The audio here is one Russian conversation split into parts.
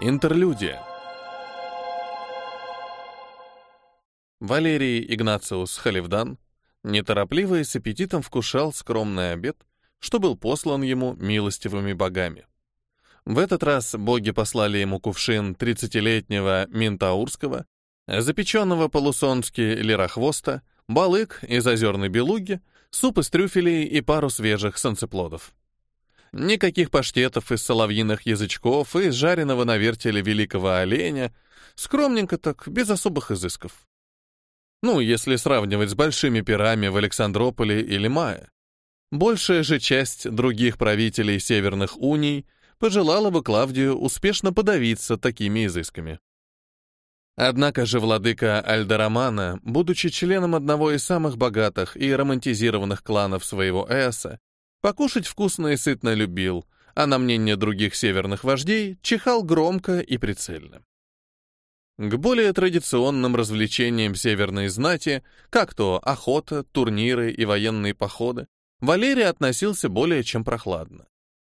Интерлюдия. Валерий Игнациус Халивдан неторопливо и с аппетитом вкушал скромный обед, что был послан ему милостивыми богами. В этот раз боги послали ему кувшин 30-летнего минтаурского, запеченного полусонски лирохвоста, балык из озерной белуги, суп из трюфелей и пару свежих санцеплодов. Никаких паштетов из соловьиных язычков и жареного на вертеле великого оленя, скромненько так, без особых изысков. Ну, если сравнивать с большими пирами в Александрополе или Мае. Большая же часть других правителей северных уний — пожелала бы Клавдию успешно подавиться такими изысками. Однако же владыка Альдарамана, будучи членом одного из самых богатых и романтизированных кланов своего Эоса, покушать вкусно и сытно любил, а на мнение других северных вождей чихал громко и прицельно. К более традиционным развлечениям северной знати, как то охота, турниры и военные походы, Валерий относился более чем прохладно.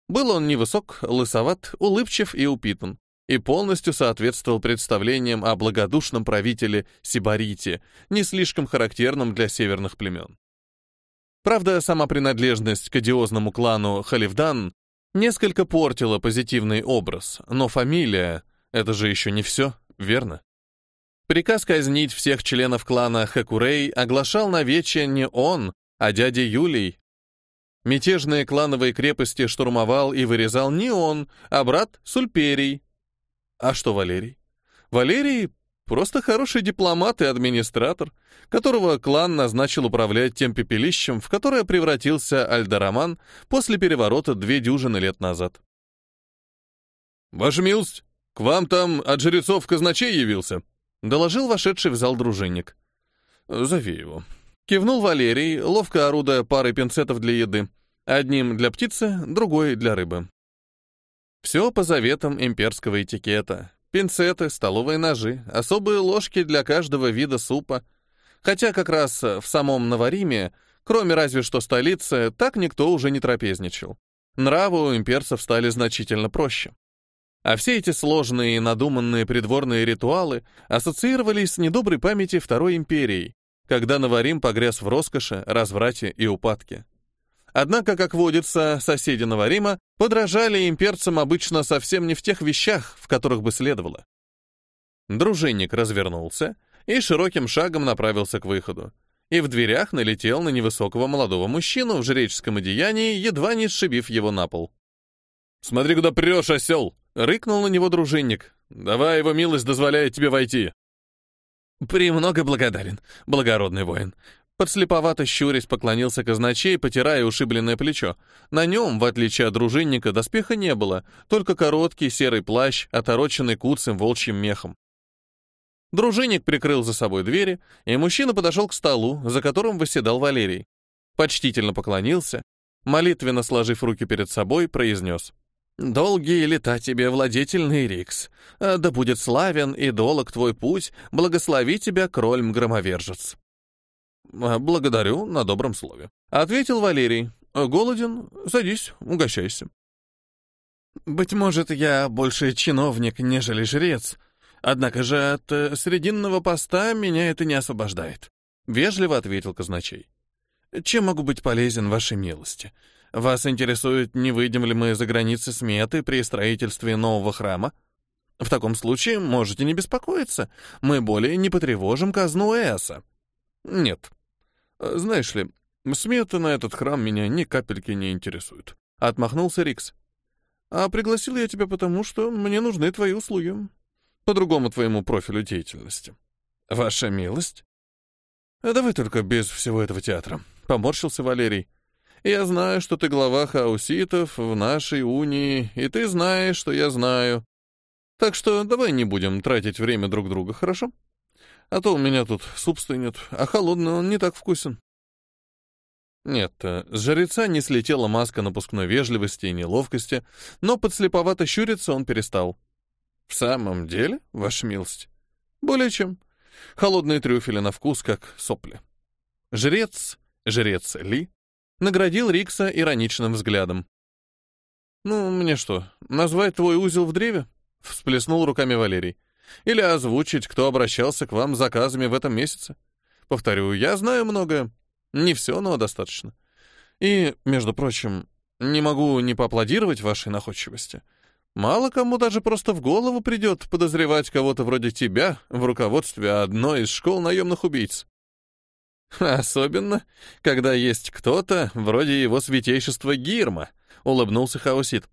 Был он невысок, лысоват, улыбчив и упитан, и полностью соответствовал представлениям о благодушном правителе Сибарите, не слишком характерном для северных племен. Правда, сама принадлежность к одиозному клану Халивдан несколько портила позитивный образ, но фамилия — это же еще не все, верно? Приказ казнить всех членов клана Хакурей оглашал на вече не он, а дядя Юлий, Мятежные клановые крепости штурмовал и вырезал не он, а брат Сульперий. А что Валерий? Валерий просто хороший дипломат и администратор, которого клан назначил управлять тем пепелищем, в которое превратился Альдараман после переворота две дюжины лет назад. «Ваша милость, к вам там от жрецов казначей явился», — доложил вошедший в зал дружинник. «Зови его». Кивнул Валерий, ловко орудуя парой пинцетов для еды. Одним для птицы, другой для рыбы. Все по заветам имперского этикета. Пинцеты, столовые ножи, особые ложки для каждого вида супа. Хотя как раз в самом Новориме, кроме разве что столицы, так никто уже не трапезничал. Нравы у имперцев стали значительно проще. А все эти сложные и надуманные придворные ритуалы ассоциировались с недоброй памяти Второй империи, когда Новорим погряз в роскоши, разврате и упадке. Однако, как водится, соседи Новорима подражали имперцам обычно совсем не в тех вещах, в которых бы следовало. Дружинник развернулся и широким шагом направился к выходу. И в дверях налетел на невысокого молодого мужчину в жреческом одеянии, едва не сшибив его на пол. «Смотри, куда прешь, осел!» — рыкнул на него дружинник. «Давай, его милость дозволяет тебе войти». «Премного благодарен, благородный воин. Подслеповато щурясь поклонился казначей, потирая ушибленное плечо. На нем, в отличие от дружинника, доспеха не было, только короткий серый плащ, отороченный куцым волчьим мехом. Дружинник прикрыл за собой двери, и мужчина подошел к столу, за которым восседал Валерий. Почтительно поклонился, молитвенно сложив руки перед собой, произнес. «Долгие лета тебе, владетельный Рикс, да будет славен и долог твой путь, благослови тебя, крольм-громовержец». А, «Благодарю на добром слове», — ответил Валерий. «Голоден? Садись, угощайся». «Быть может, я больше чиновник, нежели жрец, однако же от э, срединного поста меня это не освобождает», — вежливо ответил казначей. «Чем могу быть полезен вашей милости? Вас интересует, не выйдем ли мы за границы сметы при строительстве нового храма? В таком случае можете не беспокоиться, мы более не потревожим казну Эса». «Нет», Э, «Знаешь ли, смета на этот храм меня ни капельки не интересует», — отмахнулся Рикс. «А пригласил я тебя потому, что мне нужны твои услуги. По другому твоему профилю деятельности». «Ваша милость?» «Э, «Давай только без всего этого театра», — поморщился Валерий. «Я знаю, что ты глава хауситов в нашей унии, и ты знаешь, что я знаю. Так что давай не будем тратить время друг друга, хорошо?» А то у меня тут суп стынет, а холодный он не так вкусен. Нет, э, с жреца не слетела маска напускной вежливости и неловкости, но подслеповато щуриться он перестал. В самом деле, ваша милость? Более чем. Холодные трюфели на вкус, как сопли. Жрец, жрец Ли, наградил Рикса ироничным взглядом. «Ну, мне что, назвать твой узел в древе? — всплеснул руками Валерий. «Или озвучить, кто обращался к вам с заказами в этом месяце. Повторю, я знаю многое. Не все, но достаточно. И, между прочим, не могу не поаплодировать вашей находчивости. Мало кому даже просто в голову придет подозревать кого-то вроде тебя в руководстве одной из школ наемных убийц. Особенно, когда есть кто-то вроде его святейшества Гирма, улыбнулся Хаосит.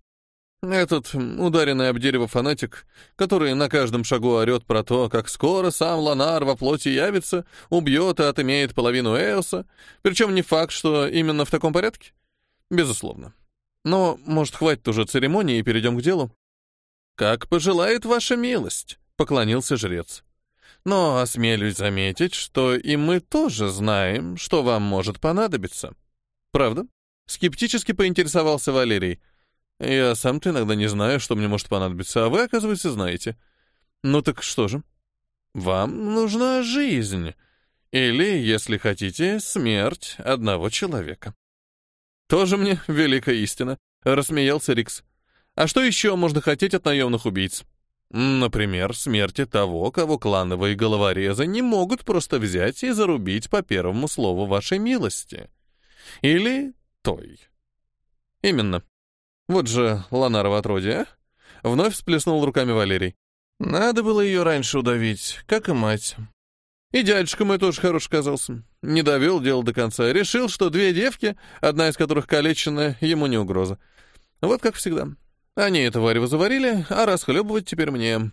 Этот ударенный об дерево фанатик, который на каждом шагу орет про то, как скоро сам Ланар во плоти явится, убьет и отымеет половину Эоса, причем не факт, что именно в таком порядке. Безусловно. Но, может, хватит уже церемонии и перейдем к делу? «Как пожелает ваша милость», — поклонился жрец. «Но осмелюсь заметить, что и мы тоже знаем, что вам может понадобиться». «Правда?» — скептически поинтересовался Валерий. «Я сам-то иногда не знаю, что мне может понадобиться, а вы, оказывается, знаете». «Ну так что же?» «Вам нужна жизнь. Или, если хотите, смерть одного человека». «Тоже мне великая истина», — рассмеялся Рикс. «А что еще можно хотеть от наемных убийц?» «Например, смерти того, кого клановые головорезы не могут просто взять и зарубить по первому слову вашей милости. Или той». «Именно. Вот же Ланарова отродье, а?» Вновь всплеснул руками Валерий. «Надо было ее раньше удавить, как и мать». И дядюшка мой тоже хорош казался. Не довел дело до конца. Решил, что две девки, одна из которых калечена, ему не угроза. Вот как всегда. Они это варево заварили, а расхлебывать теперь мне.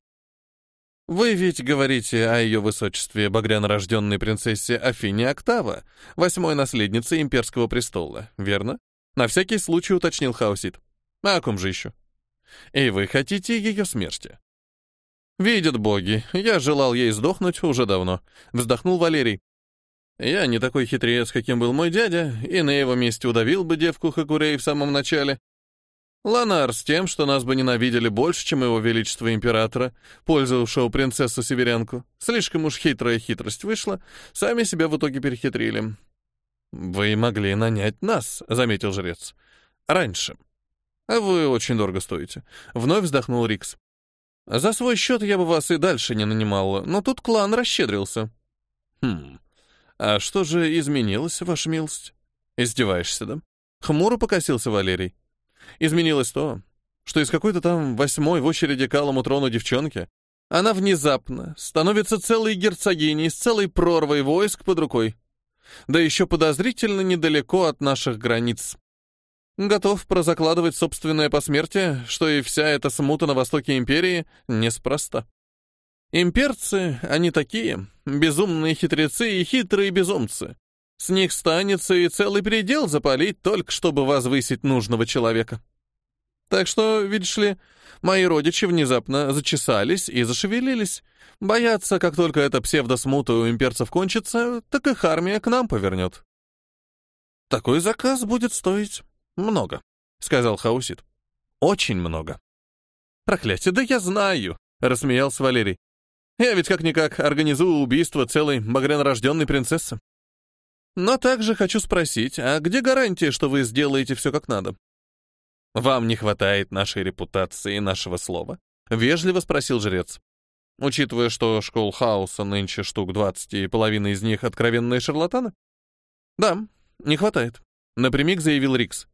Вы ведь говорите о ее высочестве багрянорожденной принцессе Афине Октава, восьмой наследнице имперского престола, верно? На всякий случай уточнил Хаусит. А о ком же еще? И вы хотите ее смерти? «Видят боги, я желал ей сдохнуть уже давно», — вздохнул Валерий. «Я не такой хитрец, каким был мой дядя, и на его месте удавил бы девку Хакурей в самом начале. Ланар с тем, что нас бы ненавидели больше, чем его величество императора, пользовавшего принцессу-северянку. Слишком уж хитрая хитрость вышла, сами себя в итоге перехитрили». «Вы могли нанять нас», — заметил жрец. «Раньше». «А вы очень дорого стоите», — вновь вздохнул Рикс. За свой счет я бы вас и дальше не нанимал, но тут клан расщедрился. Хм, а что же изменилось, ваша милость? Издеваешься, да? Хмуро покосился Валерий. Изменилось то, что из какой-то там восьмой в очереди к алому трону девчонки она внезапно становится целой герцогиней с целой прорвой войск под рукой. Да еще подозрительно недалеко от наших границ. Готов прозакладывать собственное посмертие, что и вся эта смута на востоке империи неспроста. Имперцы, они такие, безумные хитрецы и хитрые безумцы. С них станется и целый предел запалить, только чтобы возвысить нужного человека. Так что, видишь ли, мои родичи внезапно зачесались и зашевелились. Боятся, как только эта псевдосмута у имперцев кончится, так их армия к нам повернет. Такой заказ будет стоить «Много», — сказал Хаусит. «Очень много». «Проклятие, да я знаю», — рассмеялся Валерий. «Я ведь как-никак организую убийство целой багрянорожденной принцессы. Но также хочу спросить, а где гарантия, что вы сделаете все как надо?» «Вам не хватает нашей репутации и нашего слова?» — вежливо спросил жрец. «Учитывая, что школ хаоса нынче штук двадцать, и половина из них откровенные шарлатаны?» «Да, не хватает», — напрямик заявил Рикс.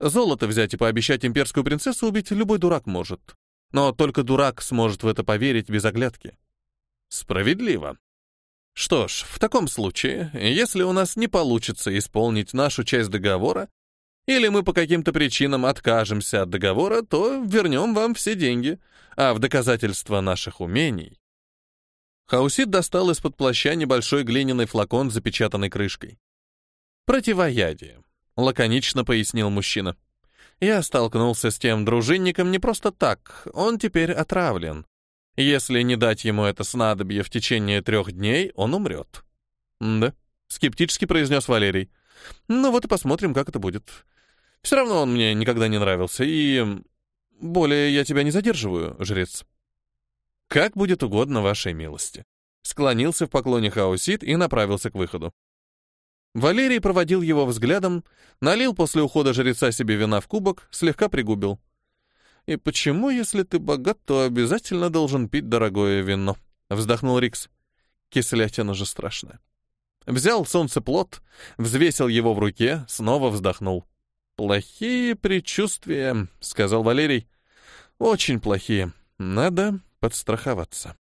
Золото взять и пообещать имперскую принцессу убить любой дурак может. Но только дурак сможет в это поверить без оглядки. Справедливо. Что ж, в таком случае, если у нас не получится исполнить нашу часть договора, или мы по каким-то причинам откажемся от договора, то вернем вам все деньги, а в доказательство наших умений... Хаусид достал из-под плаща небольшой глиняный флакон с запечатанной крышкой. Противоядие. — лаконично пояснил мужчина. «Я столкнулся с тем дружинником не просто так, он теперь отравлен. Если не дать ему это снадобье в течение трех дней, он умрет». «Да», — скептически произнес Валерий. «Ну вот и посмотрим, как это будет. Все равно он мне никогда не нравился, и... Более я тебя не задерживаю, жрец». «Как будет угодно вашей милости», — склонился в поклоне Хаусит и направился к выходу. Валерий проводил его взглядом, налил после ухода жреца себе вина в кубок, слегка пригубил. И почему, если ты богат, то обязательно должен пить дорогое вино? Вздохнул Рикс. Кислятина же страшная. Взял солнцеплод, взвесил его в руке, снова вздохнул. «Плохие предчувствия», — сказал Валерий. «Очень плохие. Надо подстраховаться».